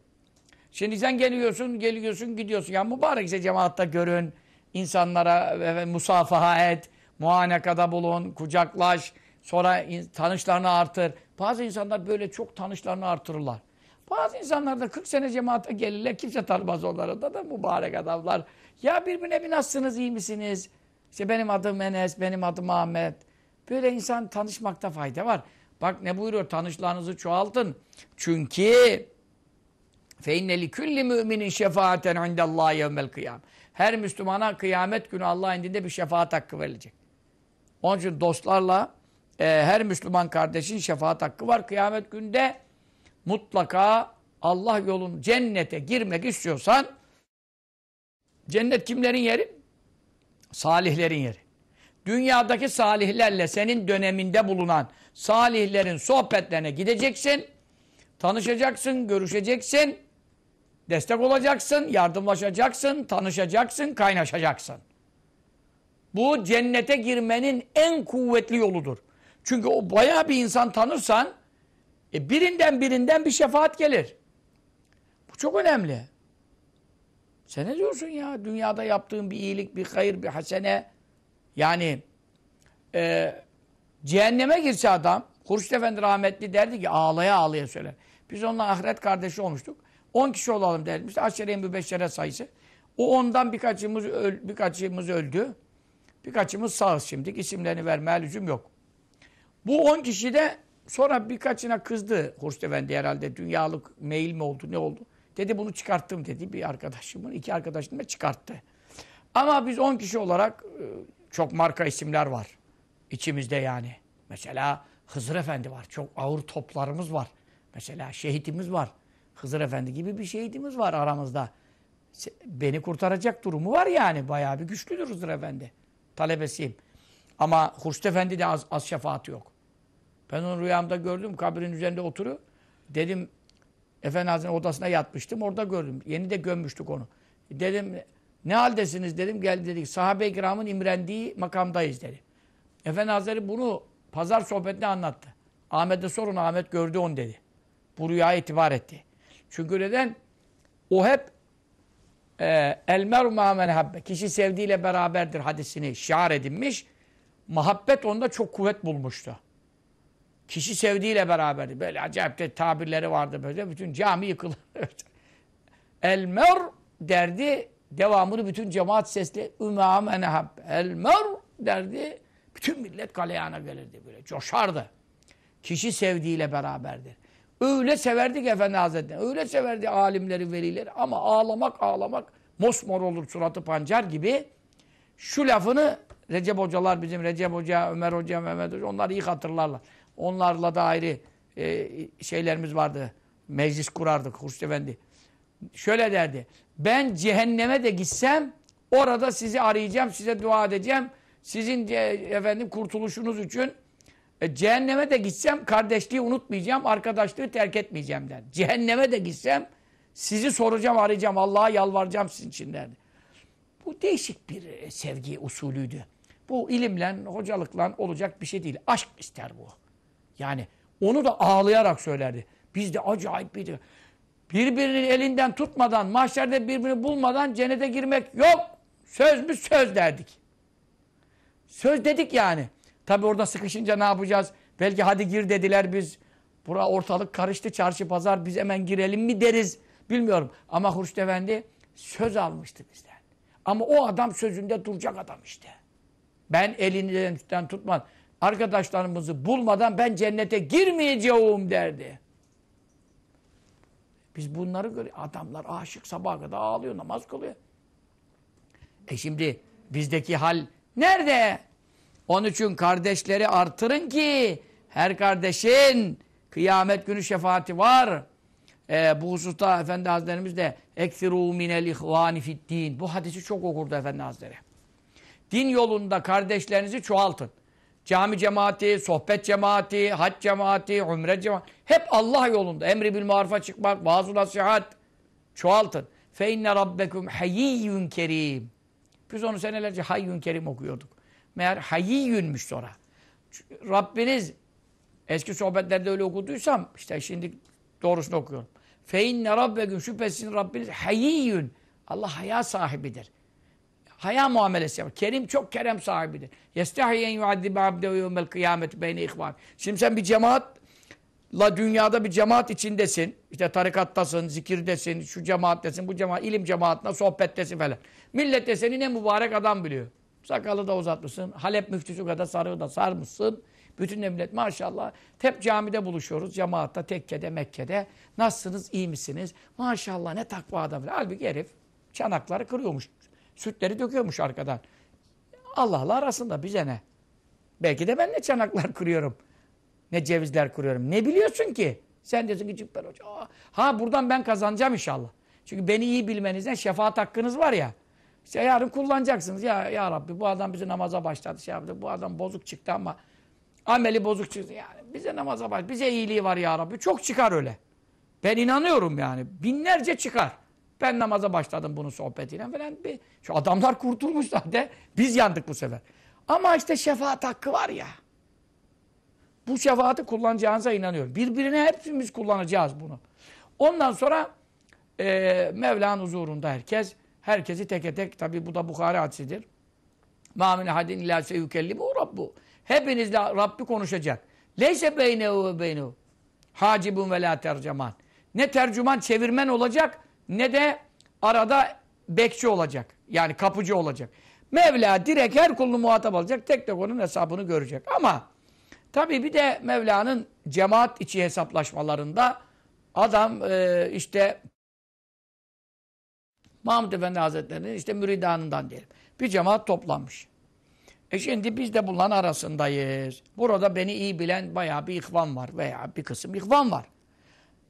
Şimdi sen geliyorsun, geliyorsun, gidiyorsun. Ya mübarek ise cemaatta görün, insanlara e, musafaha et, muanekada bulun, kucaklaş, sonra tanışlarını artır. Bazı insanlar böyle çok tanışlarını artırırlar. Bazı insanlar da 40 sene cemaate gelirler, kimse tanımaz onları da da mübarek adamlar. Ya birbirine bir nasılsınız, iyi misiniz? İşte benim adım Enes, benim adım Ahmet. Böyle insan tanışmakta fayda var. Bak ne buyuruyor, tanışlarınızı çoğaltın. Çünkü فَاِنَّ لِكُلِّ مُؤْمِنٍ شَفَاَةً عِنْدَ اللّٰهِ يَوْمَ الْقِيَامِ Her Müslümana kıyamet günü Allah indinde bir şefaat hakkı verilecek. Onun için dostlarla e, her Müslüman kardeşin şefaat hakkı var. Kıyamet günde mutlaka Allah yolun cennete girmek istiyorsan cennet kimlerin yeri? Salihlerin yeri. Dünyadaki salihlerle senin döneminde bulunan salihlerin sohbetlerine gideceksin, tanışacaksın, görüşeceksin, destek olacaksın, yardımlaşacaksın, tanışacaksın, kaynaşacaksın. Bu cennete girmenin en kuvvetli yoludur. Çünkü o bayağı bir insan tanırsan e birinden birinden bir şefaat gelir. Bu çok önemli. Sen ne diyorsun ya? Dünyada yaptığın bir iyilik, bir hayır, bir hasene yani e, cehenneme girse adam Hurşit Efendi rahmetli derdi ki ağlaya ağlaya söyler. Biz onunla ahiret kardeşi olmuştuk. 10 kişi olalım derdim. İşte aşere-i mübeşşere sayısı. O ondan birkaçımız, öl, birkaçımız öldü. Birkaçımız sağız şimdi. İsimlerini vermeye lüzum yok. Bu 10 kişi de sonra birkaçına kızdı Hurşit Efendi herhalde. Dünyalık mail mi oldu ne oldu? Dedi bunu çıkarttım dedi bir arkadaşımın. iki arkadaşım da çıkarttı. Ama biz 10 kişi olarak e, çok marka isimler var. içimizde yani. Mesela Hızır Efendi var. Çok ağır toplarımız var. Mesela şehitimiz var. Hızır Efendi gibi bir şehitimiz var aramızda. Beni kurtaracak durumu var yani. Bayağı bir güçlüdür Hızır Efendi. Talebesiyim. Ama Hurşit Efendi de az, az şefaati yok. Ben onu rüyamda gördüm. Kabrin üzerinde oturuyor. Dedim Efendi Hazretleri'nin odasına yatmıştım. Orada gördüm. Yeni de gömmüştük onu. Dedim ne haldesiniz dedim. Geldi dedik. Sahabe-i kiramın imrendiği makamdayız dedi. Efendi bunu pazar sohbetinde anlattı. Ahmet'e sorun Ahmet gördü onu dedi. Bu rüyaya itibar etti. Çünkü neden? O hep e, el meru ma'men habbe. Kişi sevdiğiyle beraberdir hadisini şiar edinmiş. Muhabbet onda çok kuvvet bulmuştu. Kişi sevdiğiyle beraberdi. Böyle acayip de tabirleri vardı böyle. Bütün cami yıkılır. el mer derdi. Devamını bütün cemaat sesli ümamen habbe. El mer derdi. Bütün millet galeyana gelirdi böyle. Coşardı. Kişi sevdiğiyle beraberdir. Öyle severdik Efendi Hazretleri. Öyle severdi alimleri, velileri. Ama ağlamak ağlamak mosmor olur suratı pancar gibi. Şu lafını Recep hocalar bizim Recep Hoca, Ömer Hoca, Mehmet Hoca onlar iyi hatırlarlar. Onlarla da ayrı e, şeylerimiz vardı. Meclis kurardık Hurşit Efendi. Şöyle derdi. Ben cehenneme de gitsem orada sizi arayacağım, size dua edeceğim. Sizin efendim kurtuluşunuz için e, cehenneme de gitsem kardeşliği unutmayacağım, arkadaşlığı terk etmeyeceğim der. Cehenneme de gitsem sizi soracağım, arayacağım, Allah'a yalvaracağım sizin için derdi. Bu değişik bir sevgi usulüydü. Bu ilimle, hocalıkla olacak bir şey değil. Aşk ister bu. Yani onu da ağlayarak söylerdi. Biz de acayip bir birbirinin elinden tutmadan, mahşerde birbirini bulmadan cennete girmek yok. Söz mü söz derdik. Söz dedik yani. Tabi orada sıkışınca ne yapacağız? Belki hadi gir dediler biz. Bura ortalık karıştı çarşı pazar biz hemen girelim mi deriz. Bilmiyorum. Ama Hurşit Efendi söz almıştı bizden. Ama o adam sözünde duracak adam işte. Ben elinden tutmaz. Arkadaşlarımızı bulmadan ben cennete girmeyeceğim derdi. Biz bunları görüyoruz. Adamlar aşık sabaha kadar ağlıyor, namaz kılıyor. E şimdi bizdeki hal nerede? Onun için kardeşleri artırın ki her kardeşin kıyamet günü şefaati var. Ee, bu hususta Efendi Hazretlerimiz de ekfirû minel ihvâni din. Bu hadisi çok okurdu Efendi Hazretleri. Din yolunda kardeşlerinizi çoğaltın. Cami cemaati, sohbet cemaati, hac cemaati, umre cemaati. Hep Allah yolunda. Emri bil marufa çıkmak, vaaz nasihat. Çoğaltın. Fe inne rabbekum hayiyyun kerim. Biz onu senelerce hayyun kerim okuyorduk. Meğer hayiyyünmüş sonra. Rabbiniz eski sohbetlerde öyle okuduysam işte şimdi doğrusunu okuyorum. Fe inne rabbekum şüphesiz Rabbiniz hayiyyun. Allah haya sahibidir. Haya muamelesi yapar. Kerim çok kerem sahibidir. Yestahiyen yuaddibe abdehu yevmel kıyameti beyne ihvan. Şimdi sen bir cemaatla dünyada bir cemaat içindesin. İşte tarikattasın, zikirdesin, şu cemaattesin, bu cemaat, ilim cemaatine sohbettesin falan. Millet de seni ne mübarek adam biliyor. Sakalı da uzatmışsın. Halep müftüsü kadar sarığı da sarmışsın. Bütün millet maşallah. Hep camide buluşuyoruz. Cemaatta, tekkede, Mekke'de. Nasılsınız, iyi misiniz? Maşallah ne takva adam. Halbuki herif çanakları kırıyormuş. Sütleri döküyormuş arkadan. Allah'la arasında bize ne? Belki de ben ne çanaklar kırıyorum. Ne cevizler kırıyorum. Ne biliyorsun ki? Sen diyorsun ki Cübber Hoca. Ha buradan ben kazanacağım inşallah. Çünkü beni iyi bilmenizden şefaat hakkınız var ya. İşte yarın kullanacaksınız. Ya, ya Rabbi bu adam bizi namaza başladı. Şey yaptı. Bu adam bozuk çıktı ama ameli bozuk çıktı. Yani bize namaza başladı. Bize iyiliği var ya Rabbi. Çok çıkar öyle. Ben inanıyorum yani. Binlerce çıkar. Ben namaza başladım bunun sohbetiyle falan. Şu adamlar kurtulmuş zaten. Biz yandık bu sefer. Ama işte şefaat hakkı var ya. Bu şefaati kullanacağınıza inanıyorum. Birbirine hepimiz kullanacağız bunu. Ondan sonra e, Mevla'nın huzurunda herkes, herkesi teke tek, tabi bu da Bukhari hadisidir. مَا مِنْ حَدٍ اِلَّا سَيُكَلِّمُهُ رَبُّ Hepinizle Rabbi konuşacak. لَيْسَ بَيْنَهُ ve بَيْنَهُ Hacibun ve la tercüman. Ne tercüman çevirmen olacak ne de arada bekçi olacak. Yani kapıcı olacak. Mevla direkt her kulunu muhatap alacak. Tek tek onun hesabını görecek. Ama tabii bir de Mevla'nın cemaat içi hesaplaşmalarında adam e, işte Mahmud Efendi Hazretleri'nin işte müridanından diyelim. Bir cemaat toplanmış. E şimdi biz de bunların arasındayız. Burada beni iyi bilen bayağı bir ihvan var veya bir kısım ihvan var.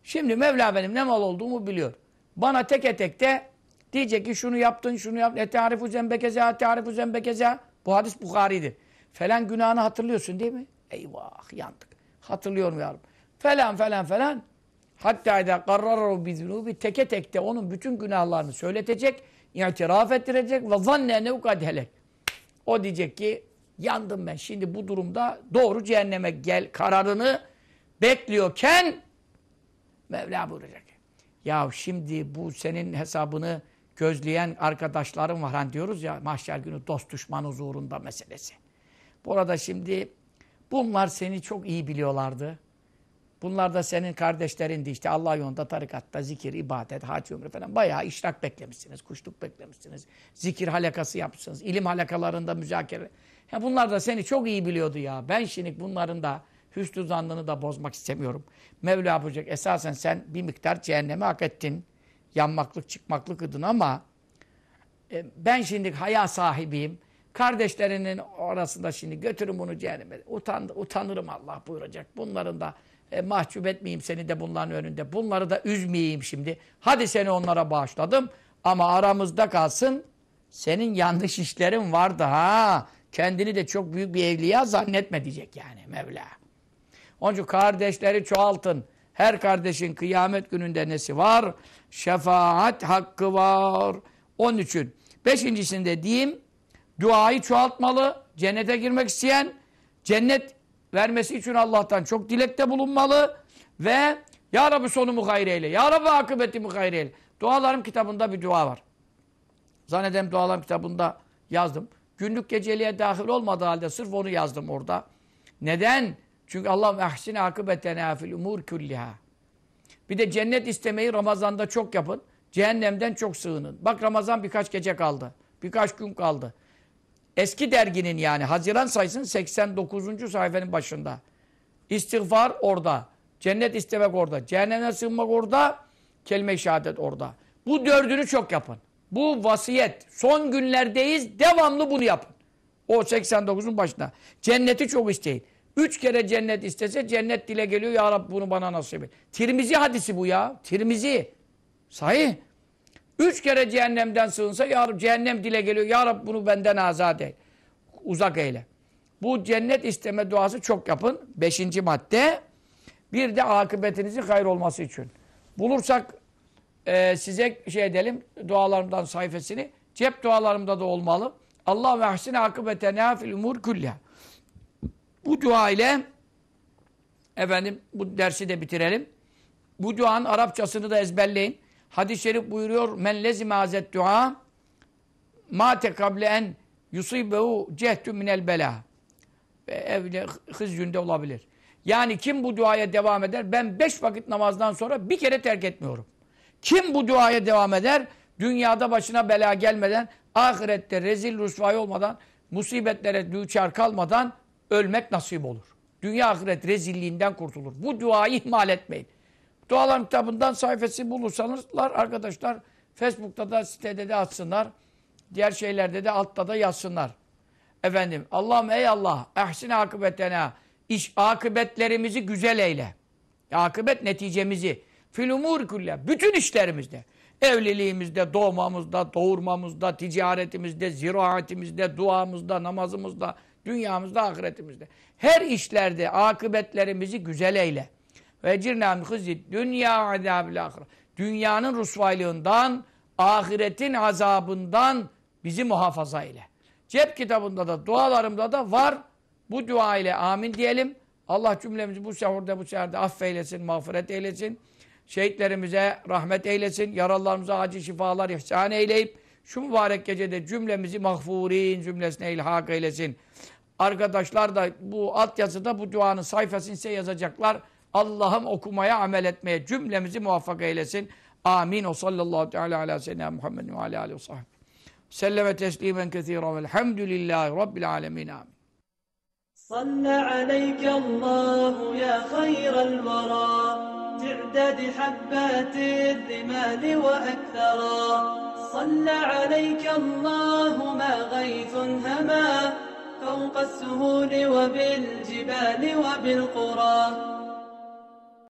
Şimdi Mevla benim ne mal olduğumu biliyor. Bana teke tek de diyecek ki şunu yaptın, şunu yaptın. E tarifu zembekeze, tarifu zembekeze. Bu hadis Bukhari'dir. Falan günahını hatırlıyorsun değil mi? Eyvah yandık. Hatırlıyorum yavrum. Falan falan falan. Hatta da karraru biznubi teke tek de onun bütün günahlarını söyletecek, itiraf ettirecek ve zanne nevkad helek. O diyecek ki yandım ben. Şimdi bu durumda doğru cehenneme gel kararını bekliyorken Mevla buyuracak. Ya şimdi bu senin hesabını gözleyen arkadaşlarım var. Hani diyoruz ya mahşer günü dost düşman huzurunda meselesi. Burada şimdi bunlar seni çok iyi biliyorlardı. Bunlar da senin kardeşlerindi işte Allah yolunda, tarikatta, zikir, ibadet, hac, ömrü falan bayağı işrak beklemişsiniz, kuşluk beklemişsiniz. Zikir halakası yapmışsınız, ilim halakalarında müzakere. Ya bunlar da seni çok iyi biliyordu ya. Ben şimdi bunların da hüsnü zannını da bozmak istemiyorum. Mevla yapacak. Esasen sen bir miktar cehenneme hak ettin. Yanmaklık, çıkmaklık ıdın ama e, ben şimdi haya sahibiyim. Kardeşlerinin arasında şimdi götürün bunu cehenneme. Utan, utanırım Allah buyuracak. Bunların da e, mahcup etmeyeyim seni de bunların önünde. Bunları da üzmeyeyim şimdi. Hadi seni onlara bağışladım. Ama aramızda kalsın. Senin yanlış işlerin vardı ha. Kendini de çok büyük bir evliya zannetme diyecek yani Mevla. Onun için kardeşleri çoğaltın. Her kardeşin kıyamet gününde nesi var? Şefaat hakkı var. Onun için beşincisinde diyeyim duayı çoğaltmalı. cennete girmek isteyen cennet vermesi için Allah'tan çok dilekte bulunmalı ve Ya Rabbi sonumu hayır eyle. Ya Rabbi akıbetimi hayır eyle. Dualarım kitabında bir dua var. Zannedem dualarım kitabında yazdım. Günlük geceliğe dahil olmadığı halde sırf onu yazdım orada. Neden? Çünkü Allah ehsine akıbetena fil umur kulliha. Bir de cennet istemeyi Ramazan'da çok yapın. Cehennemden çok sığının. Bak Ramazan birkaç gece kaldı. Birkaç gün kaldı. Eski derginin yani Haziran sayısının 89. sayfanın başında. İstiğfar orada. Cennet istemek orada. Cehenneme sığınmak orada. Kelime-i şehadet orada. Bu dördünü çok yapın. Bu vasiyet. Son günlerdeyiz. Devamlı bunu yapın. O 89'un başında. Cenneti çok isteyin. Üç kere cennet istese cennet dile geliyor. Ya Rabbi bunu bana nasip et. Tirmizi hadisi bu ya. Tirmizi. Sahih. Üç kere cehennemden sığınsa ya Rabbi cehennem dile geliyor. Ya Rabbi bunu benden azat et. Uzak eyle. Bu cennet isteme duası çok yapın. Beşinci madde. Bir de akıbetinizin hayır olması için. Bulursak e, size şey edelim dualarımdan sayfasını. Cep dualarımda da olmalı. Allah ve ahsine akıbetena fil umur külliha. Bu dua ile efendim bu dersi de bitirelim. Bu duanın Arapçasını da ezberleyin. Hadis-i şerif buyuruyor men lezime hazet dua ma tekable en yusibehu cehtü minel bela. Evde hızyünde olabilir. Yani kim bu duaya devam eder? Ben beş vakit namazdan sonra bir kere terk etmiyorum. Kim bu duaya devam eder? Dünyada başına bela gelmeden, ahirette rezil rüsvay olmadan, musibetlere düçar kalmadan ölmek nasip olur. Dünya ahiret rezilliğinden kurtulur. Bu duayı ihmal etmeyin. Dualar kitabından sayfası bulursanız arkadaşlar Facebook'ta da sitede de atsınlar. Diğer şeylerde de altta da yazsınlar. Efendim Allah'ım ey Allah ehsine akıbetena iş akıbetlerimizi güzel eyle. Akıbet neticemizi fil umur kulle bütün işlerimizde evliliğimizde, doğmamızda, doğurmamızda, ticaretimizde, ziraatimizde, duamızda, namazımızda, dünyamızda, ahiretimizde. Her işlerde akıbetlerimizi güzel eyle. Ve cirnâmin hızid dünya azâbil ahire. Dünyanın rusvaylığından, ahiretin azabından bizi muhafaza eyle. Cep kitabında da, dualarımda da var. Bu dua ile amin diyelim. Allah cümlemizi bu sehurda, bu seherde affeylesin, mağfiret eylesin. Şehitlerimize rahmet eylesin. Yaralılarımıza acil şifalar ihsan eyleyip şu mübarek gecede cümlemizi mahfurin cümlesine ilhak eylesin. Arkadaşlar da bu altyazıda bu duanın sayfasını size yazacaklar. Allah'ım okumaya, amel etmeye cümlemizi muvaffak eylesin. Amin. O sallallahu teala ala seyyidina Muhammedin ve ala aleyhi ve sahbihi. Selleme teslimen kethiren velhamdülillahi rabbil alemin. Amin. صلى عليك الله يا خير الورى تعداد حبات الرمال وأكثرا صلى عليك الله ما غيث هما فوق السهول وبالجبال وبالقرى.